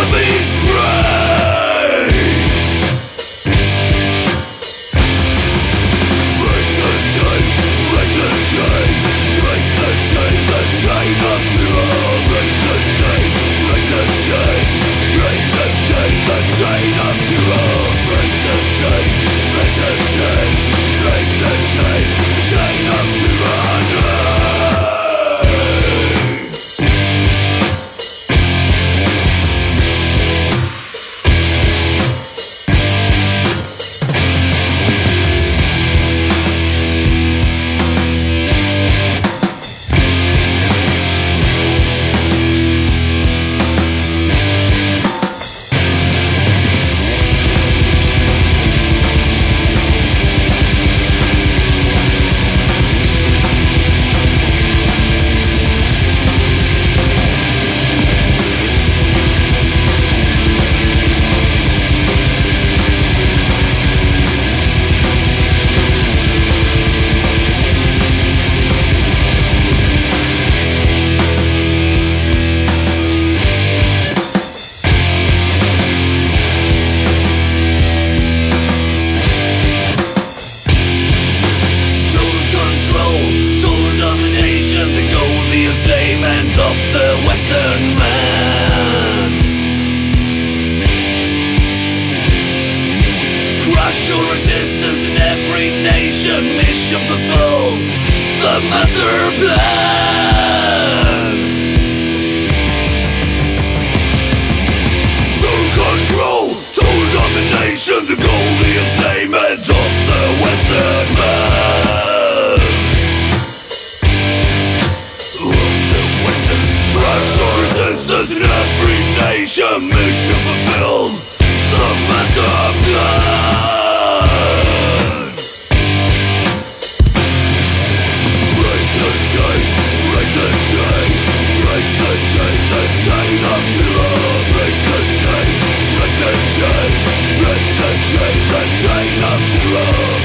enemies of the Western man. Crush all resistance in every nation Mission fulfilled. The master plan. mission fulfilled The master of none Break the chain, break the chain Break the chain, the chain of terror. Break the chain, break the chain Break the chain, the chain of terror.